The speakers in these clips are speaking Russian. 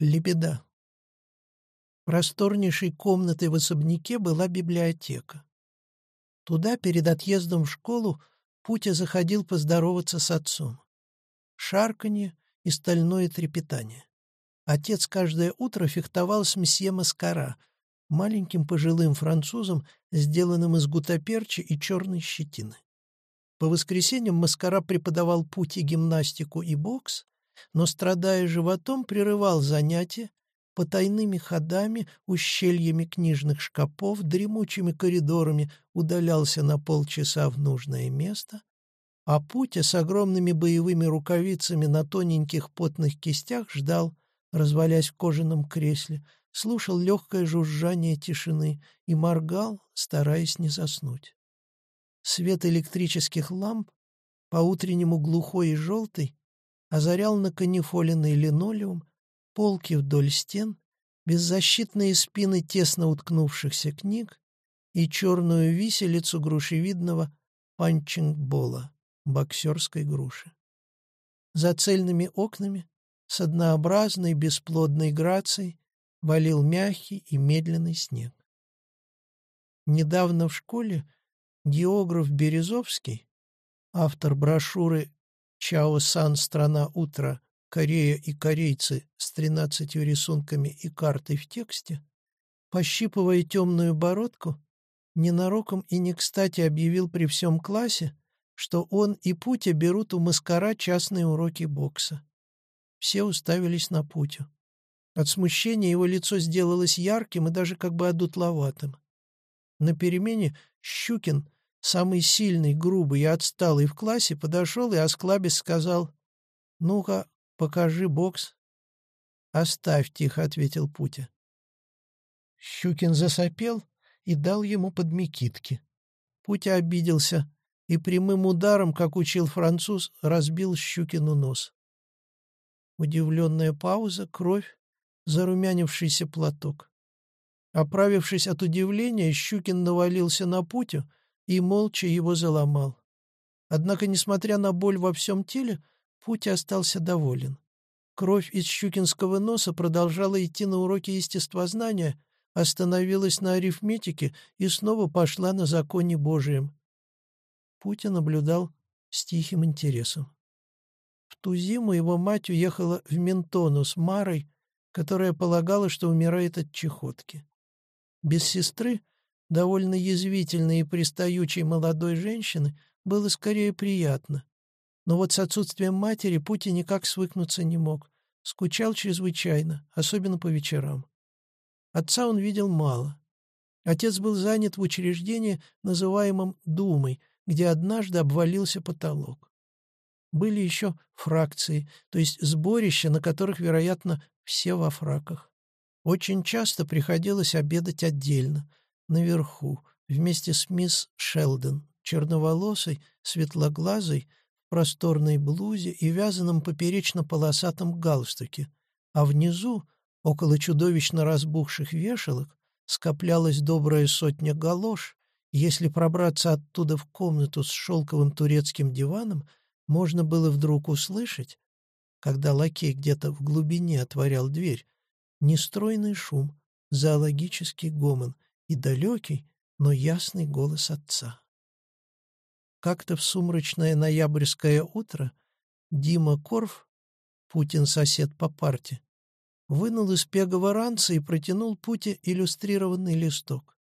Лебеда. Просторнейшей комнатой в особняке была библиотека. Туда перед отъездом в школу Путя заходил поздороваться с отцом. Шарканье и стальное трепетание. Отец каждое утро фехтовал с месье Маскара, маленьким пожилым французом, сделанным из гутаперчи и черной щетины. По воскресеньям Маскара преподавал Пути гимнастику и бокс, но, страдая животом, прерывал занятия, потайными ходами, ущельями книжных шкафов, дремучими коридорами удалялся на полчаса в нужное место, а Путя с огромными боевыми рукавицами на тоненьких потных кистях ждал, развалясь в кожаном кресле, слушал легкое жужжание тишины и моргал, стараясь не заснуть. Свет электрических ламп, по-утреннему глухой и желтый, озарял на канифоленный линолеум, полки вдоль стен, беззащитные спины тесно уткнувшихся книг и черную виселицу грушевидного панчингбола, боксерской груши. За цельными окнами с однообразной бесплодной грацией валил мягкий и медленный снег. Недавно в школе географ Березовский, автор брошюры «Чао-сан. Страна утра. Корея и корейцы» с тринадцатью рисунками и картой в тексте, пощипывая темную бородку, ненароком и не кстати объявил при всем классе, что он и Путя берут у Маскара частные уроки бокса. Все уставились на Путю. От смущения его лицо сделалось ярким и даже как бы одутловатым. На перемене Щукин, самый сильный, грубый и отсталый в классе, подошел и, осклабясь, сказал «Ну-ка, покажи бокс». «Оставь», — тихо ответил Путя. Щукин засопел и дал ему подмекитки. Путя обиделся и прямым ударом, как учил француз, разбил Щукину нос. Удивленная пауза, кровь, зарумянившийся платок. Оправившись от удивления, Щукин навалился на Путю и молча его заломал. Однако, несмотря на боль во всем теле, Путя остался доволен. Кровь из щукинского носа продолжала идти на уроки естествознания, остановилась на арифметике и снова пошла на законе Божием. Путя наблюдал с тихим интересом. В ту зиму его мать уехала в Ментону с Марой, которая полагала, что умирает от чехотки. Без сестры, довольно язвительной и пристаючей молодой женщины, было скорее приятно. Но вот с отсутствием матери Пути никак свыкнуться не мог. Скучал чрезвычайно, особенно по вечерам. Отца он видел мало. Отец был занят в учреждении, называемом «Думой», где однажды обвалился потолок. Были еще фракции, то есть сборища, на которых, вероятно, все во фраках. Очень часто приходилось обедать отдельно, наверху, вместе с мисс Шелдон, черноволосой, светлоглазой, в просторной блузе и вязаном поперечно-полосатом галстуке, а внизу, около чудовищно разбухших вешалок, скоплялась добрая сотня галош, если пробраться оттуда в комнату с шелковым турецким диваном — можно было вдруг услышать, когда лакей где-то в глубине отворял дверь, нестройный шум, зоологический гомон и далекий, но ясный голос отца. Как-то в сумрачное ноябрьское утро Дима Корф, Путин сосед по парте, вынул из пегого ранца и протянул Путе иллюстрированный листок.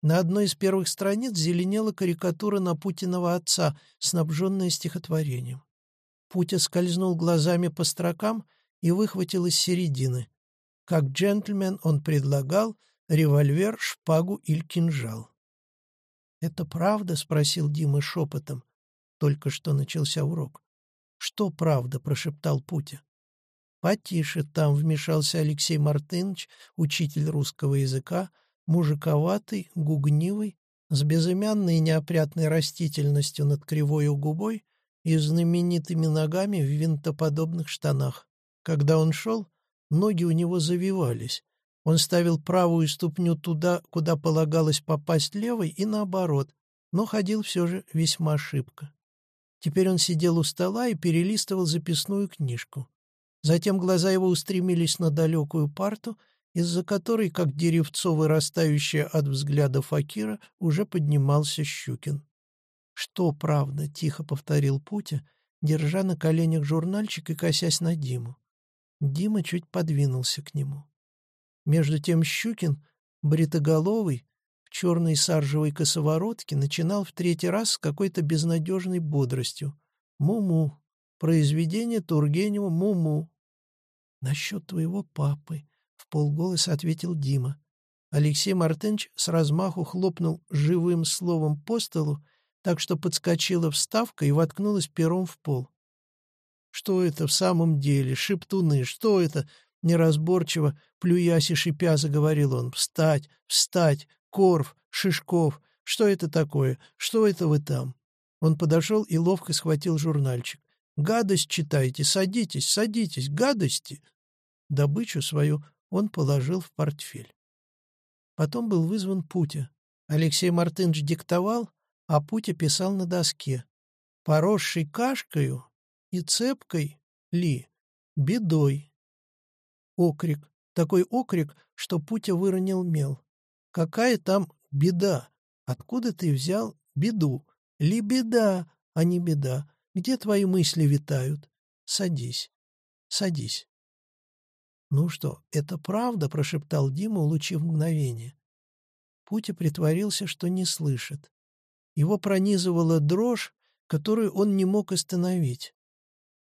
На одной из первых страниц зеленела карикатура на Путиного отца, снабженная стихотворением. Путя скользнул глазами по строкам и выхватил из середины. Как джентльмен он предлагал револьвер, шпагу или кинжал. «Это правда?» — спросил Дима шепотом. Только что начался урок. «Что правда?» — прошептал Путя. «Потише там», — вмешался Алексей Мартынович, учитель русского языка, — мужиковатый, гугнивый, с безымянной неопрятной растительностью над кривой губой и знаменитыми ногами в винтоподобных штанах. Когда он шел, ноги у него завивались. Он ставил правую ступню туда, куда полагалось попасть левой, и наоборот, но ходил все же весьма шибко. Теперь он сидел у стола и перелистывал записную книжку. Затем глаза его устремились на далекую парту, из-за которой, как деревцо, вырастающее от взгляда Факира, уже поднимался Щукин. «Что правда?» — тихо повторил Путя, держа на коленях журнальчик и косясь на Диму. Дима чуть подвинулся к нему. Между тем Щукин, бритоголовый, в черной саржевой косоворотке, начинал в третий раз с какой-то безнадежной бодростью. «Му-му! Произведение Тургенева «Му-му». «Насчет твоего папы», — в полголоса ответил Дима. Алексей Мартынович с размаху хлопнул живым словом по столу, так что подскочила вставка и воткнулась пером в пол. «Что это в самом деле? Шептуны! Что это?» Неразборчиво, плюясь и шипя, заговорил он. «Встать! Встать! Корф! Шишков! Что это такое? Что это вы там?» Он подошел и ловко схватил журнальчик. Гадость читайте, садитесь, садитесь, гадости!» Добычу свою он положил в портфель. Потом был вызван Путя. Алексей Мартынович диктовал, а Путя писал на доске. «Поросший кашкою и цепкой ли, бедой». Окрик. Такой окрик, что Путя выронил мел. «Какая там беда? Откуда ты взял беду? Ли беда, а не беда. Где твои мысли витают? Садись, садись. «Ну что, это правда?» — прошептал Дима, улучив мгновение. Путя притворился, что не слышит. Его пронизывала дрожь, которую он не мог остановить.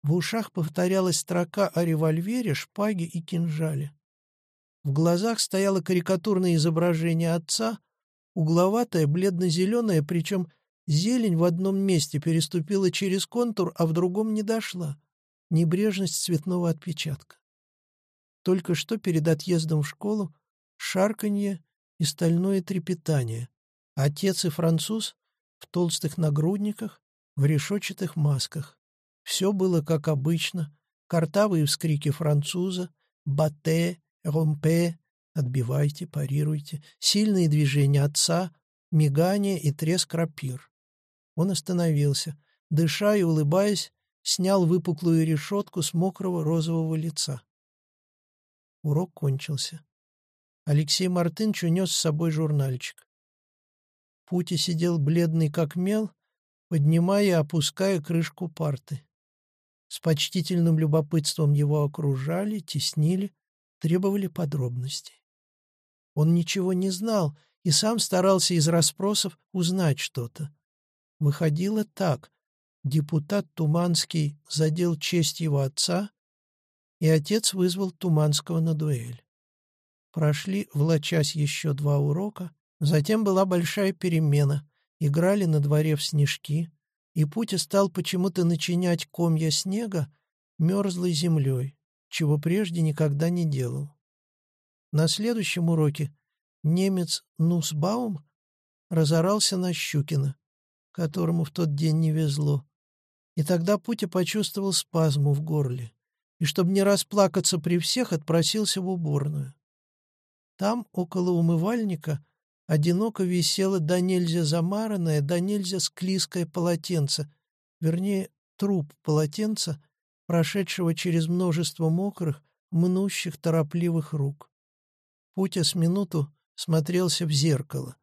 В ушах повторялась строка о револьвере, шпаге и кинжале. В глазах стояло карикатурное изображение отца, угловатое, бледно-зеленое, причем Зелень в одном месте переступила через контур, а в другом не дошла. Небрежность цветного отпечатка. Только что перед отъездом в школу шарканье и стальное трепетание. Отец и француз в толстых нагрудниках, в решетчатых масках. Все было как обычно. Картавые вскрики француза, «бате», «ромпе», «отбивайте», «парируйте», сильные движения отца, мигание и треск рапир. Он остановился, дыша и улыбаясь, снял выпуклую решетку с мокрого розового лица. Урок кончился. Алексей Мартынович унес с собой журнальчик. Пути сидел бледный как мел, поднимая и опуская крышку парты. С почтительным любопытством его окружали, теснили, требовали подробностей. Он ничего не знал и сам старался из расспросов узнать что-то. Выходило так. Депутат Туманский задел честь его отца, и отец вызвал Туманского на дуэль. Прошли, влачась еще два урока, затем была большая перемена, играли на дворе в снежки, и Путя стал почему-то начинять комья снега мерзлой землей, чего прежде никогда не делал. На следующем уроке немец Нусбаум разорался на Щукина, которому в тот день не везло. И тогда Путя почувствовал спазму в горле, и, чтобы не расплакаться при всех, отпросился в уборную. Там, около умывальника, одиноко висело да нельзя замаранное, да нельзя склизкое полотенце, вернее, труп полотенца, прошедшего через множество мокрых, мнущих торопливых рук. Путя с минуту смотрелся в зеркало.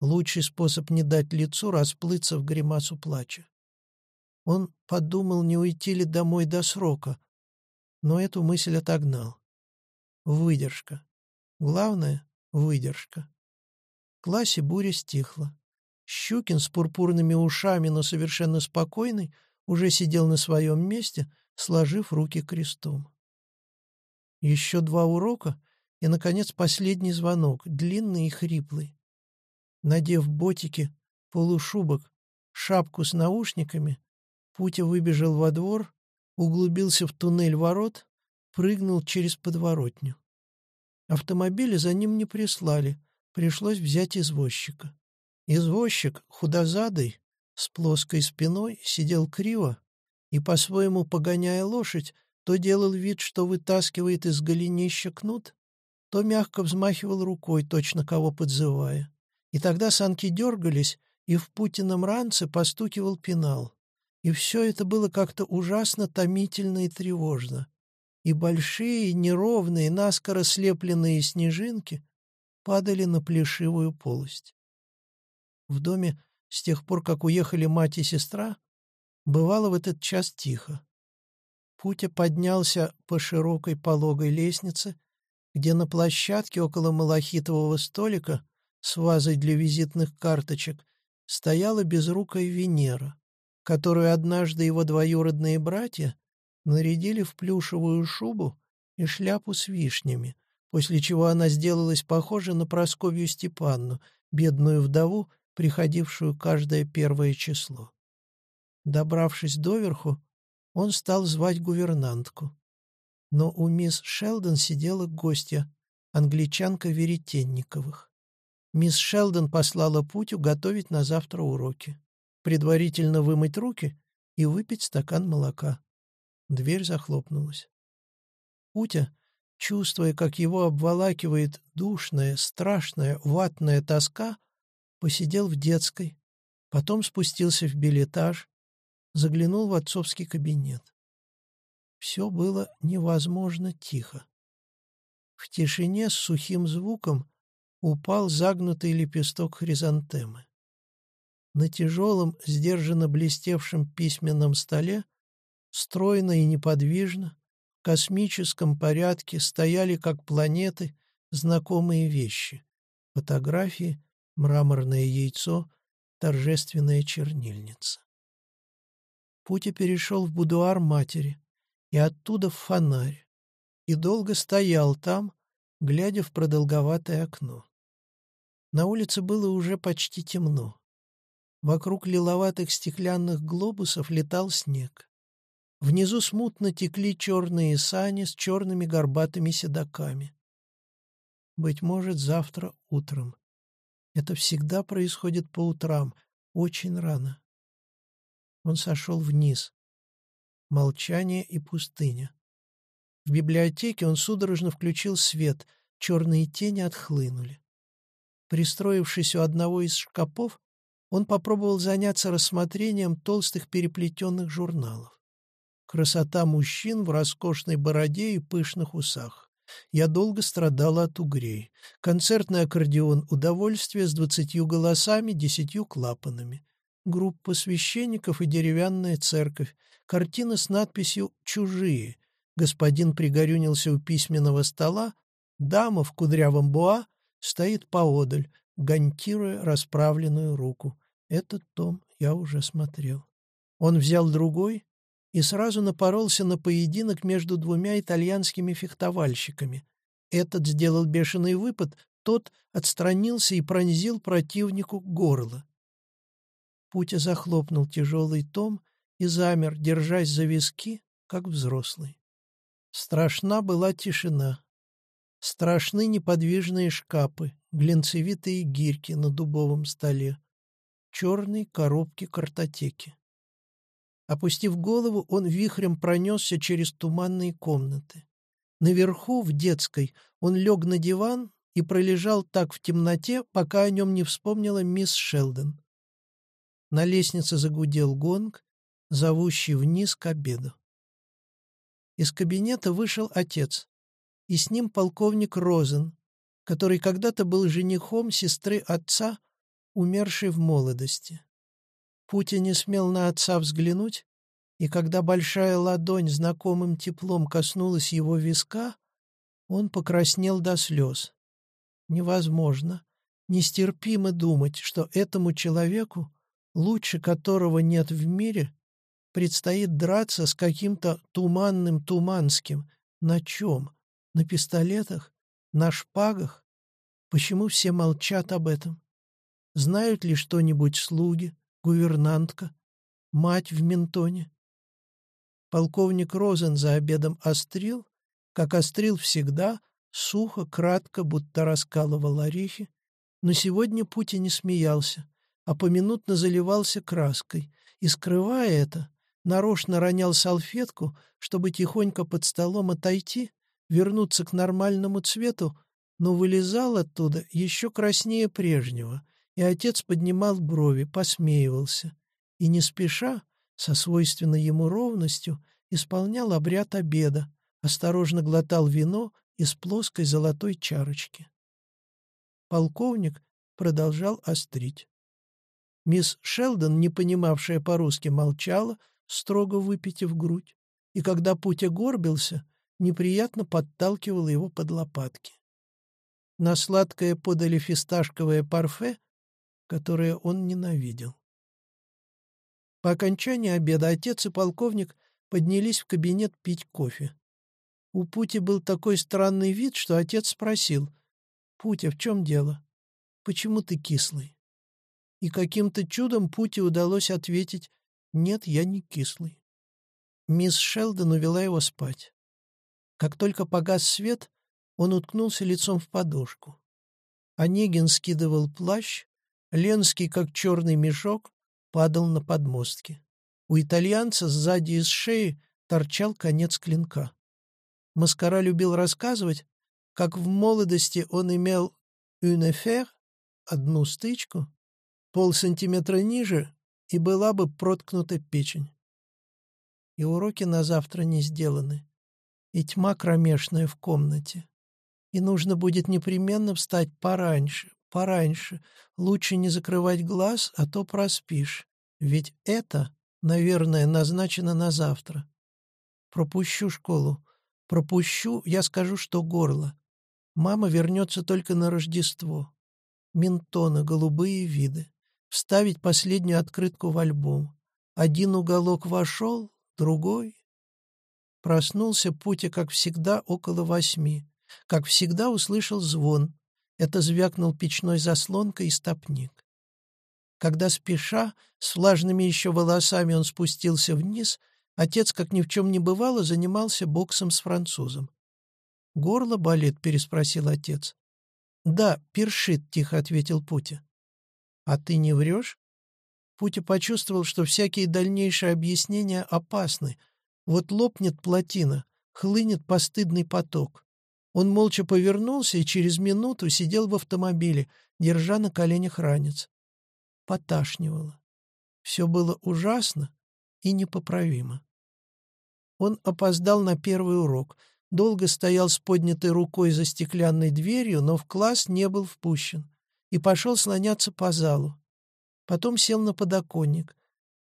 Лучший способ не дать лицу расплыться в гримасу плача. Он подумал, не уйти ли домой до срока, но эту мысль отогнал. Выдержка. Главное — выдержка. Классе буря стихла. Щукин с пурпурными ушами, но совершенно спокойный, уже сидел на своем месте, сложив руки крестом. Еще два урока, и, наконец, последний звонок, длинный и хриплый. Надев ботики, полушубок, шапку с наушниками, Путя выбежал во двор, углубился в туннель ворот, прыгнул через подворотню. Автомобиля за ним не прислали, пришлось взять извозчика. Извозчик, худозадый, с плоской спиной, сидел криво и, по-своему погоняя лошадь, то делал вид, что вытаскивает из голенища кнут, то мягко взмахивал рукой, точно кого подзывая. И тогда санки дергались, и в Путином ранце постукивал пенал. И все это было как-то ужасно томительно и тревожно. и большие, неровные, наскоро слепленные снежинки падали на плешивую полость. В доме, с тех пор, как уехали мать и сестра, бывало в этот час тихо. Путя поднялся по широкой пологой лестнице, где на площадке около малахитового столика с вазой для визитных карточек стояла безрукая Венера, которую однажды его двоюродные братья нарядили в плюшевую шубу и шляпу с вишнями, после чего она сделалась похожа на Просковью Степанну, бедную вдову, приходившую каждое первое число. Добравшись доверху, он стал звать гувернантку. Но у мисс Шелдон сидела гостья, англичанка Веретенниковых. Мисс Шелдон послала Путю готовить на завтра уроки, предварительно вымыть руки и выпить стакан молока. Дверь захлопнулась. Путя, чувствуя, как его обволакивает душная, страшная, ватная тоска, посидел в детской, потом спустился в билетаж, заглянул в отцовский кабинет. Все было невозможно тихо. В тишине с сухим звуком упал загнутый лепесток хризантемы. На тяжелом, сдержанно блестевшем письменном столе, стройно и неподвижно, космическом порядке стояли, как планеты, знакомые вещи — фотографии, мраморное яйцо, торжественная чернильница. Путя перешел в будуар матери и оттуда в фонарь, и долго стоял там, глядя в продолговатое окно. На улице было уже почти темно. Вокруг лиловатых стеклянных глобусов летал снег. Внизу смутно текли черные сани с черными горбатыми седаками. Быть может, завтра утром. Это всегда происходит по утрам, очень рано. Он сошел вниз. Молчание и пустыня. В библиотеке он судорожно включил свет, черные тени отхлынули. Пристроившись у одного из шкапов, он попробовал заняться рассмотрением толстых переплетенных журналов. Красота мужчин в роскошной бороде и пышных усах. Я долго страдала от угрей. Концертный аккордеон «Удовольствие» с двадцатью голосами, десятью клапанами. Группа священников и деревянная церковь. Картина с надписью «Чужие». Господин пригорюнился у письменного стола. Дама в кудрявом буа стоит поодаль, гантируя расправленную руку. Этот том я уже смотрел. Он взял другой и сразу напоролся на поединок между двумя итальянскими фехтовальщиками. Этот сделал бешеный выпад, тот отстранился и пронзил противнику горло. Путя захлопнул тяжелый том и замер, держась за виски, как взрослый. Страшна была тишина. Страшны неподвижные шкапы, глинцевитые гирьки на дубовом столе, черные коробки картотеки. Опустив голову, он вихрем пронесся через туманные комнаты. Наверху, в детской, он лег на диван и пролежал так в темноте, пока о нем не вспомнила мисс Шелдон. На лестнице загудел гонг, зовущий вниз к обеду. Из кабинета вышел отец и с ним полковник Розен, который когда-то был женихом сестры отца, умершей в молодости. Путя не смел на отца взглянуть, и когда большая ладонь знакомым теплом коснулась его виска, он покраснел до слез. Невозможно, нестерпимо думать, что этому человеку, лучше которого нет в мире, предстоит драться с каким-то туманным Туманским. На чем? На пистолетах? На шпагах? Почему все молчат об этом? Знают ли что-нибудь слуги, гувернантка, мать в ментоне? Полковник Розен за обедом острил, как острил всегда, сухо, кратко, будто раскалывал орехи, но сегодня Пути не смеялся, а поминутно заливался краской, и, скрывая это, нарочно ронял салфетку, чтобы тихонько под столом отойти вернуться к нормальному цвету, но вылезал оттуда еще краснее прежнего, и отец поднимал брови, посмеивался, и не спеша, со свойственной ему ровностью, исполнял обряд обеда, осторожно глотал вино из плоской золотой чарочки. Полковник продолжал острить. Мисс Шелдон, не понимавшая по-русски, молчала, строго выпитив грудь, и когда Путя горбился, неприятно подталкивала его под лопатки. На сладкое подали фисташковое парфе, которое он ненавидел. По окончании обеда отец и полковник поднялись в кабинет пить кофе. У Пути был такой странный вид, что отец спросил, «Путя, в чем дело? Почему ты кислый?» И каким-то чудом Пути удалось ответить, «Нет, я не кислый». Мисс Шелдон увела его спать. Как только погас свет, он уткнулся лицом в подушку. Онегин скидывал плащ, Ленский, как черный мешок, падал на подмостки. У итальянца сзади из шеи торчал конец клинка. Маскара любил рассказывать, как в молодости он имел «une affaire» — одну стычку, полсантиметра ниже, и была бы проткнута печень. И уроки на завтра не сделаны, и тьма кромешная в комнате. И нужно будет непременно встать пораньше, пораньше. Лучше не закрывать глаз, а то проспишь. Ведь это, наверное, назначено на завтра. Пропущу школу. Пропущу, я скажу, что горло. Мама вернется только на Рождество. Ментона, голубые виды. Вставить последнюю открытку в альбом. Один уголок вошел, другой. Проснулся Путя, как всегда, около восьми. Как всегда услышал звон. Это звякнул печной заслонкой стопник. Когда спеша, с влажными еще волосами он спустился вниз, отец, как ни в чем не бывало, занимался боксом с французом. «Горло болит?» — переспросил отец. «Да, першит», — тихо ответил Путя. «А ты не врешь?» Путя почувствовал, что всякие дальнейшие объяснения опасны. Вот лопнет плотина, хлынет постыдный поток. Он молча повернулся и через минуту сидел в автомобиле, держа на коленях ранец поташнивало. Все было ужасно и непоправимо. Он опоздал на первый урок, долго стоял с поднятой рукой за стеклянной дверью, но в класс не был впущен, и пошел слоняться по залу. Потом сел на подоконник.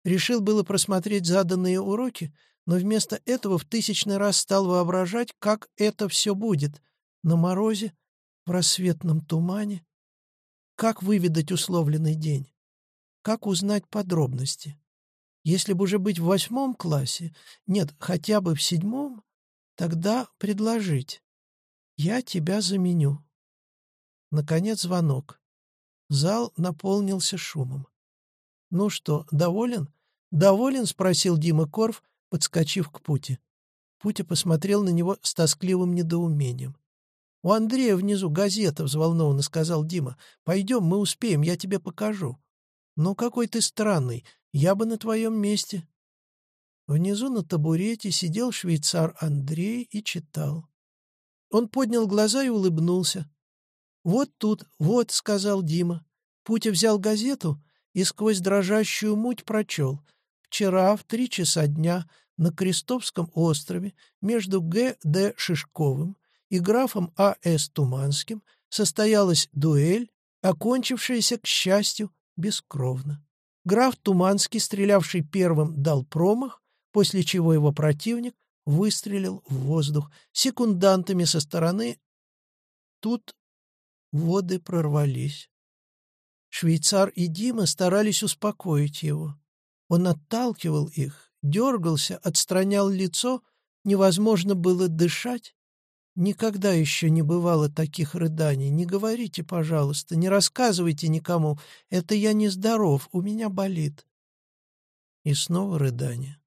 Решил было просмотреть заданные уроки, но вместо этого в тысячный раз стал воображать, как это все будет на морозе, в рассветном тумане. Как выведать условленный день? Как узнать подробности? Если бы уже быть в восьмом классе, нет, хотя бы в седьмом, тогда предложить. Я тебя заменю. Наконец звонок. Зал наполнился шумом. «Ну что, доволен?» «Доволен?» — спросил Дима Корф, подскочив к Путе. Путя посмотрел на него с тоскливым недоумением. «У Андрея внизу газета», — взволнованно сказал Дима. «Пойдем, мы успеем, я тебе покажу». «Ну, какой ты странный. Я бы на твоем месте». Внизу на табурете сидел швейцар Андрей и читал. Он поднял глаза и улыбнулся. «Вот тут, вот», — сказал Дима. Путя взял газету и сквозь дрожащую муть прочел. «Вчера в три часа дня на Крестовском острове между Г. Д. Шишковым и графом А. С. Туманским состоялась дуэль, окончившаяся, к счастью, бескровно. Граф Туманский, стрелявший первым, дал промах, после чего его противник выстрелил в воздух секундантами со стороны. Тут воды прорвались. Швейцар и Дима старались успокоить его. Он отталкивал их, дергался, отстранял лицо, невозможно было дышать, Никогда еще не бывало таких рыданий. Не говорите, пожалуйста, не рассказывайте никому. Это я нездоров, у меня болит. И снова рыдание.